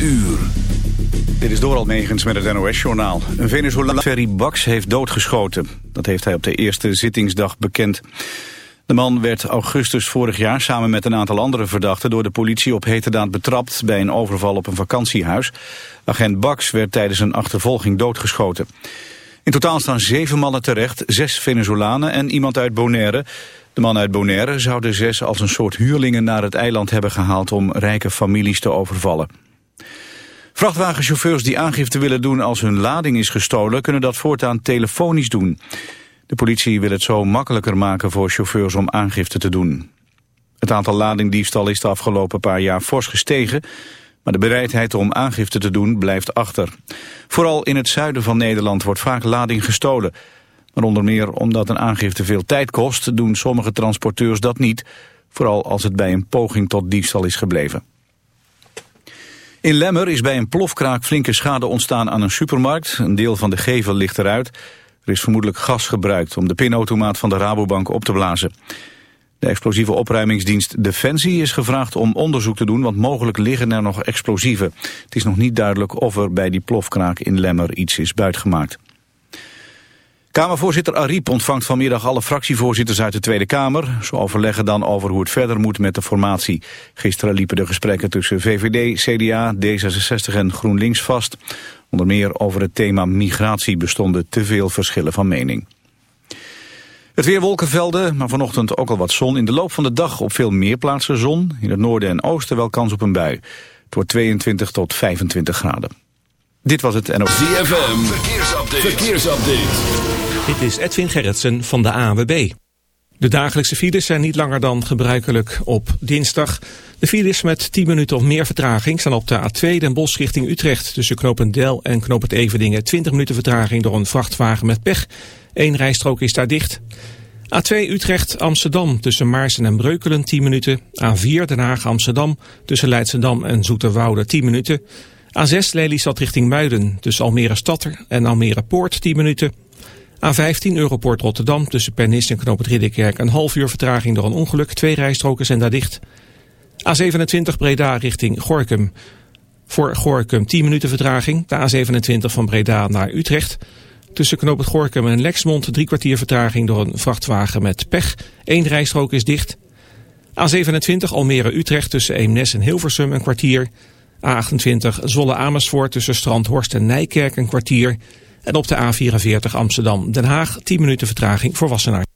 uur. Dit is Doral Megens met het NOS-journaal. Een Venezolaanse Ferry Bax heeft doodgeschoten. Dat heeft hij op de eerste zittingsdag bekend. De man werd augustus vorig jaar samen met een aantal andere verdachten... door de politie op heterdaad betrapt bij een overval op een vakantiehuis. Agent Bax werd tijdens een achtervolging doodgeschoten. In totaal staan zeven mannen terecht, zes Venezolanen en iemand uit Bonaire... De man uit Bonaire zou de zes als een soort huurlingen naar het eiland hebben gehaald om rijke families te overvallen. Vrachtwagenchauffeurs die aangifte willen doen als hun lading is gestolen kunnen dat voortaan telefonisch doen. De politie wil het zo makkelijker maken voor chauffeurs om aangifte te doen. Het aantal ladingdiefstal is de afgelopen paar jaar fors gestegen, maar de bereidheid om aangifte te doen blijft achter. Vooral in het zuiden van Nederland wordt vaak lading gestolen. Maar onder meer omdat een aangifte veel tijd kost, doen sommige transporteurs dat niet. Vooral als het bij een poging tot diefstal is gebleven. In Lemmer is bij een plofkraak flinke schade ontstaan aan een supermarkt. Een deel van de gevel ligt eruit. Er is vermoedelijk gas gebruikt om de pinautomaat van de Rabobank op te blazen. De explosieve opruimingsdienst Defensie is gevraagd om onderzoek te doen, want mogelijk liggen er nog explosieven. Het is nog niet duidelijk of er bij die plofkraak in Lemmer iets is buitgemaakt. Kamervoorzitter Ariep ontvangt vanmiddag alle fractievoorzitters uit de Tweede Kamer. Ze overleggen dan over hoe het verder moet met de formatie. Gisteren liepen de gesprekken tussen VVD, CDA, D66 en GroenLinks vast. Onder meer over het thema migratie bestonden te veel verschillen van mening. Het weer wolkenvelden, maar vanochtend ook al wat zon. In de loop van de dag op veel meer plaatsen zon. In het noorden en oosten wel kans op een bui. Het wordt 22 tot 25 graden. Dit was het NOS. ZFM, verkeersupdate. verkeersupdate. Dit is Edwin Gerritsen van de AWB. De dagelijkse files zijn niet langer dan gebruikelijk op dinsdag. De files met 10 minuten of meer vertraging staan op de A2 Den Bosch richting Utrecht. Tussen Knopendel en Knopend Evedingen 20 minuten vertraging door een vrachtwagen met pech. Eén rijstrook is daar dicht. A2 Utrecht-Amsterdam tussen Maarsen en Breukelen 10 minuten. A4 Den Haag-Amsterdam tussen Leidschendam en Zoeterwoude 10 minuten. A6 Lelystad richting Muiden tussen Almere Stadter en Almere Poort 10 minuten. A15 Europort Rotterdam tussen Pernis en Knoop het Ridderkerk een half uur vertraging door een ongeluk. Twee rijstroken zijn daar dicht. A27 Breda richting Gorkum. Voor Gorkum 10 minuten vertraging. De A27 van Breda naar Utrecht. Tussen Knoop het Gorkum en Lexmond drie kwartier vertraging door een vrachtwagen met pech. Eén rijstrook is dicht. A27 Almere Utrecht tussen Eemnes en Hilversum een kwartier. A28 Zolle-Amersfoort tussen Strandhorst en Nijkerk een kwartier. En op de A44 Amsterdam-Den Haag 10 minuten vertraging voor Wassenaar.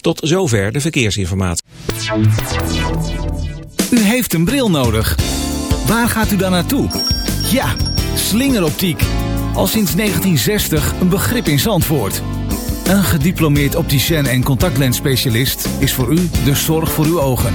Tot zover de verkeersinformatie. U heeft een bril nodig. Waar gaat u dan naartoe? Ja, slingeroptiek. Al sinds 1960 een begrip in Zandvoort. Een gediplomeerd opticien en contactlensspecialist is voor u de zorg voor uw ogen.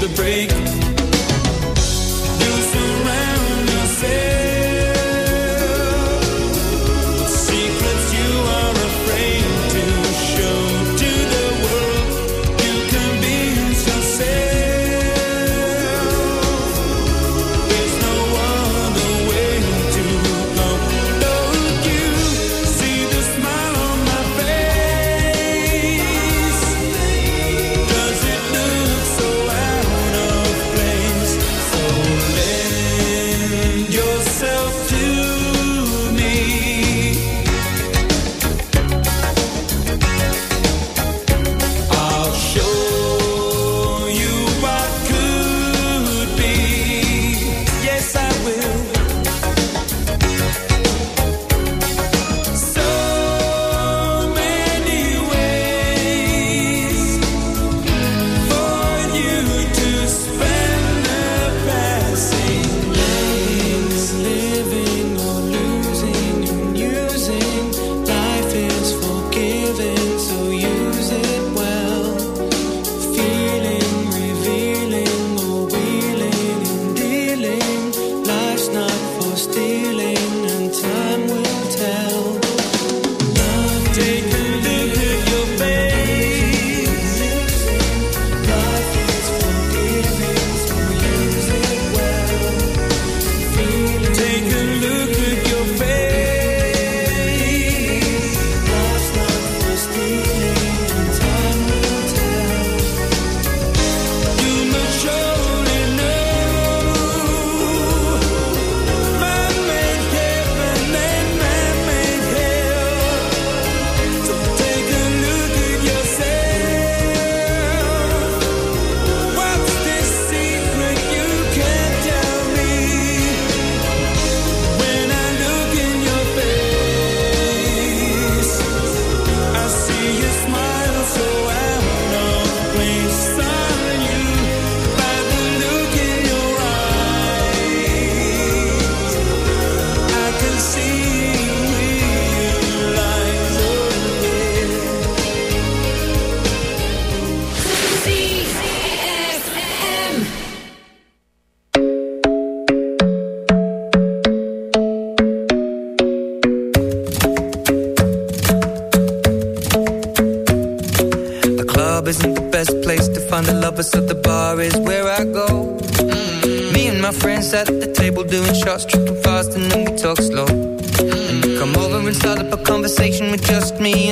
The break.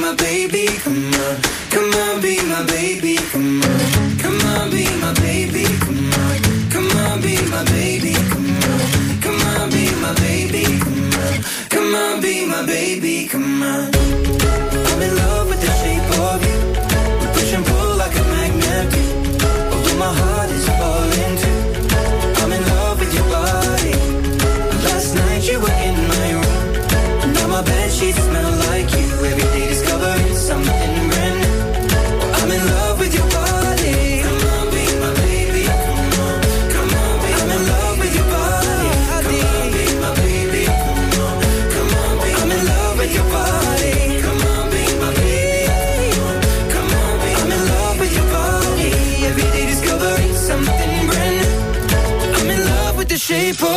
my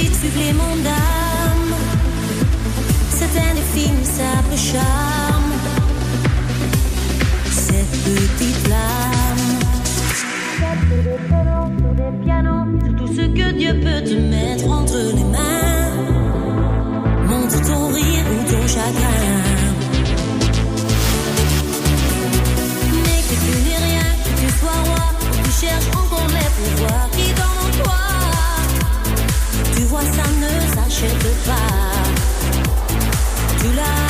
petit supplément d'âme, cet indéfinissable charme, cette petite pianos, sur des pianos, sur tout ce que Dieu peut te mettre entre les mains. Montre ton rire ou ton chagrin. Mais que tu n'es rien, que tu sois roi, que tu cherches s'achète pas. Tu l'as,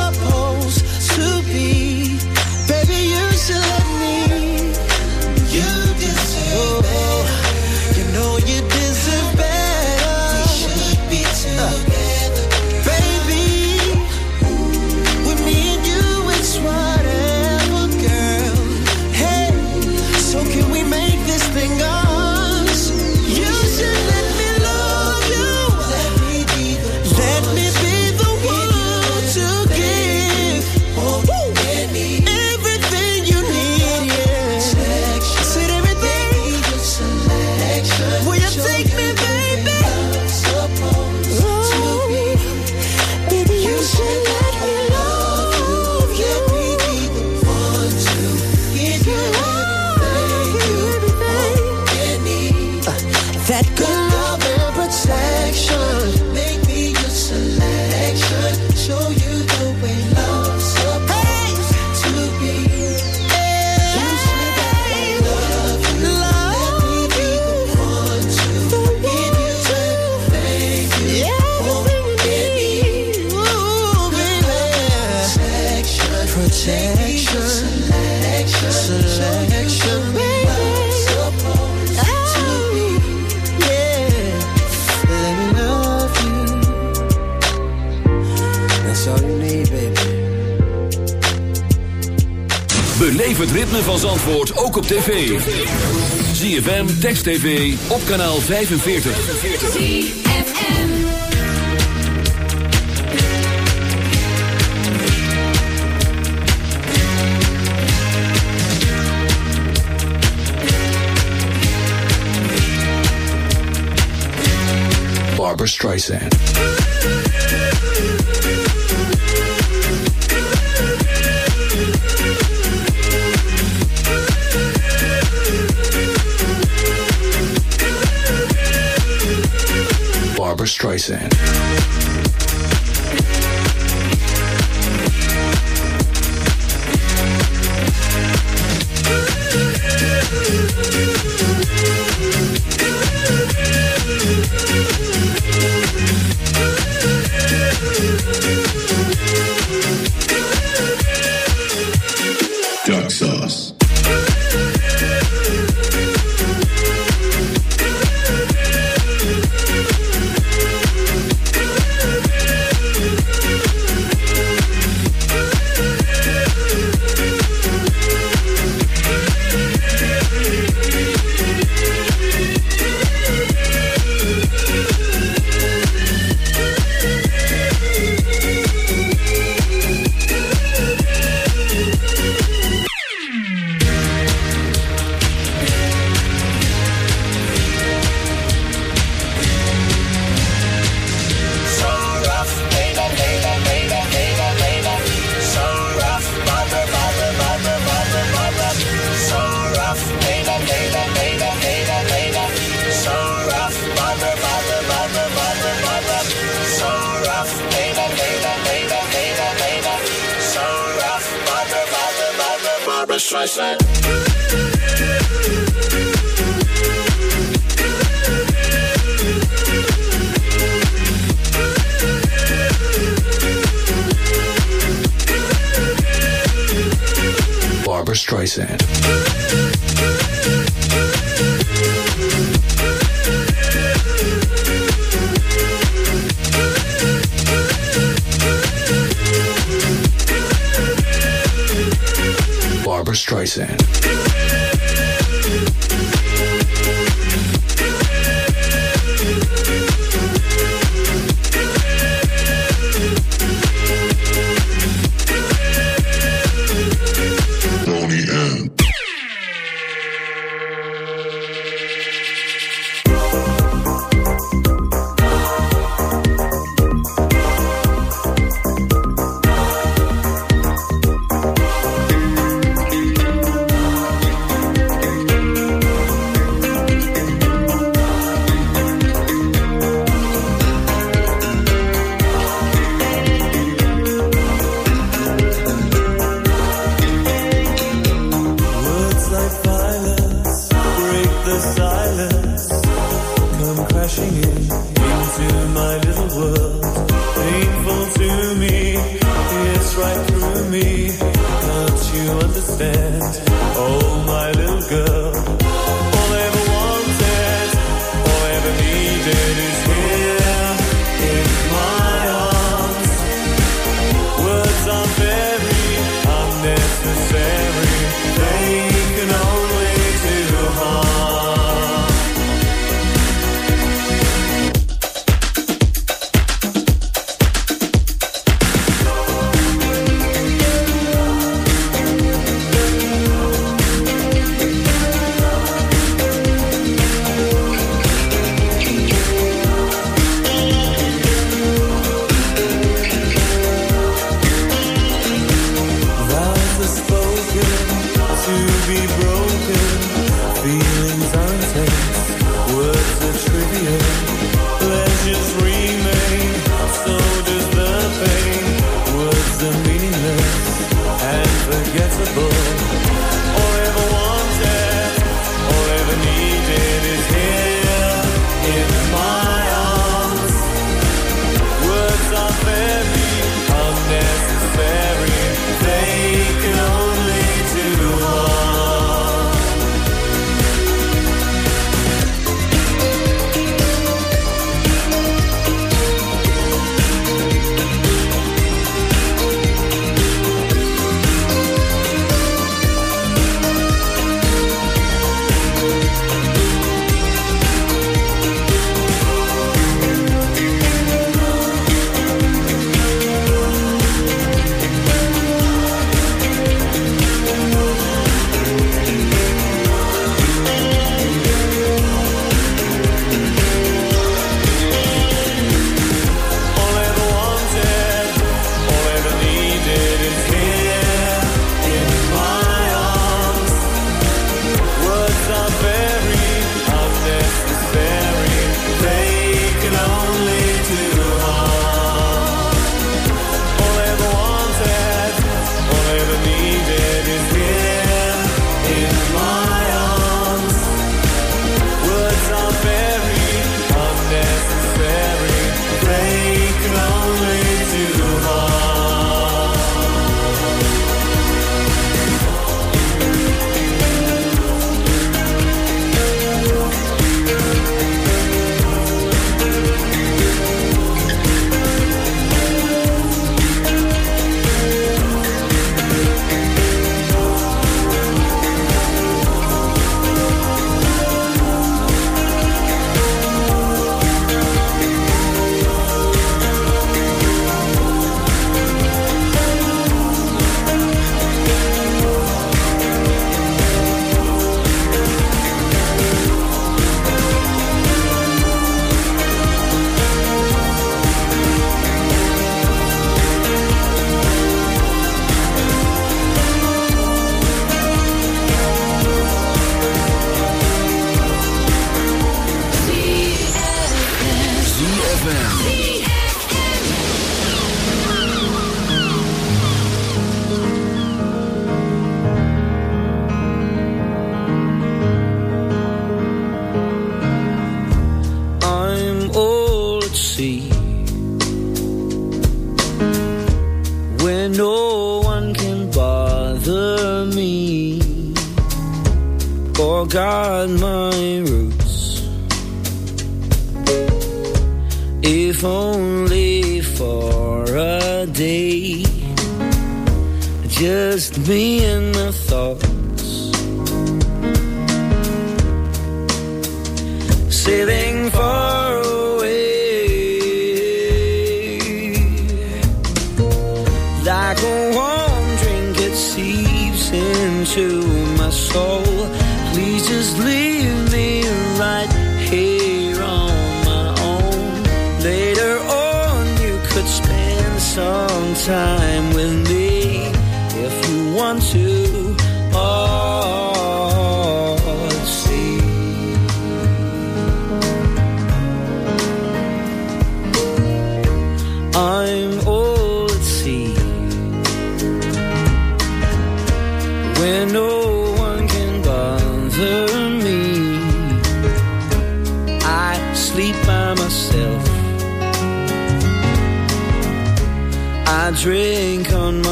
tv. ZFM, Text TV, op kanaal 45. Barbara Streisand. Streisand.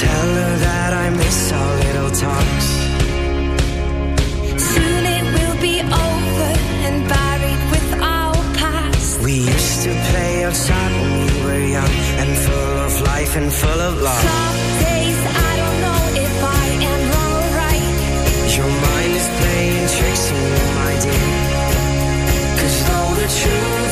tell her that I miss our little talks. Soon it will be over and buried with our past. We used to play outside when we were young and full of life and full of love. Some days I don't know if I am wrong or right. Your mind is playing tricks on you, my dear. Cause though the truth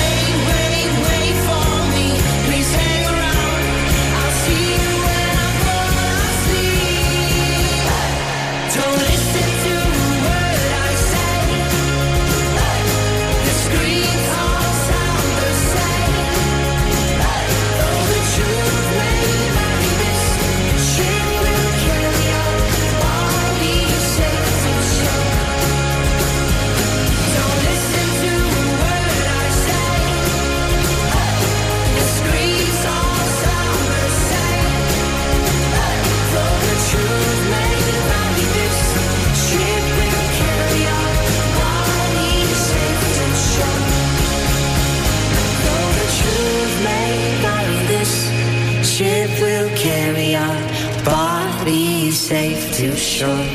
safe to shore.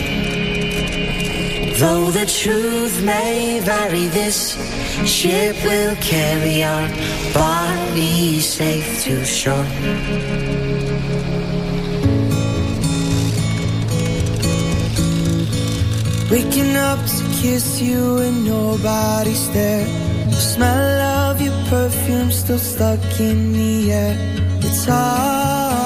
Though the truth may vary, this ship will carry our bodies safe to shore. Waking up to kiss you and nobody's there. The smell of your perfume still stuck in the air. It's hard.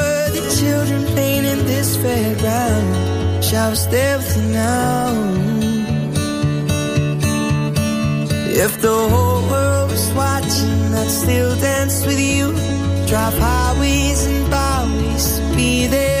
children playing in this fairground. I was there with you now. If the whole world was watching, I'd still dance with you. Drive highways and byways be there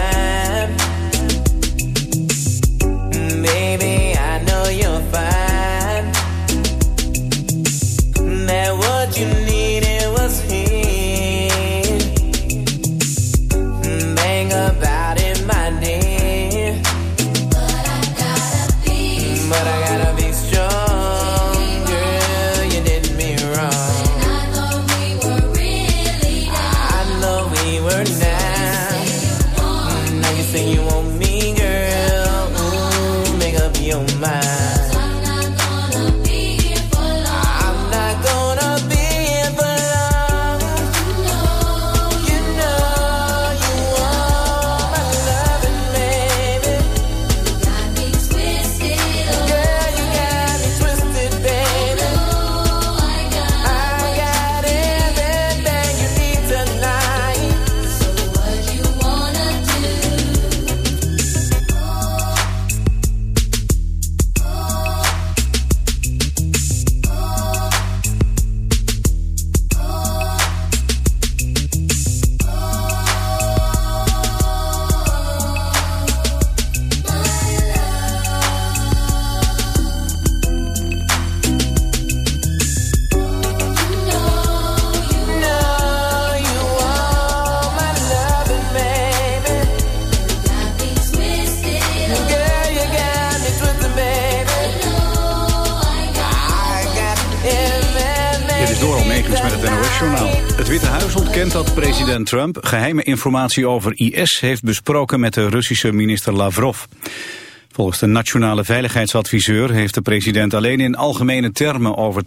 man. Trump geheime informatie over IS heeft besproken met de Russische minister Lavrov. Volgens de nationale veiligheidsadviseur heeft de president alleen in algemene termen over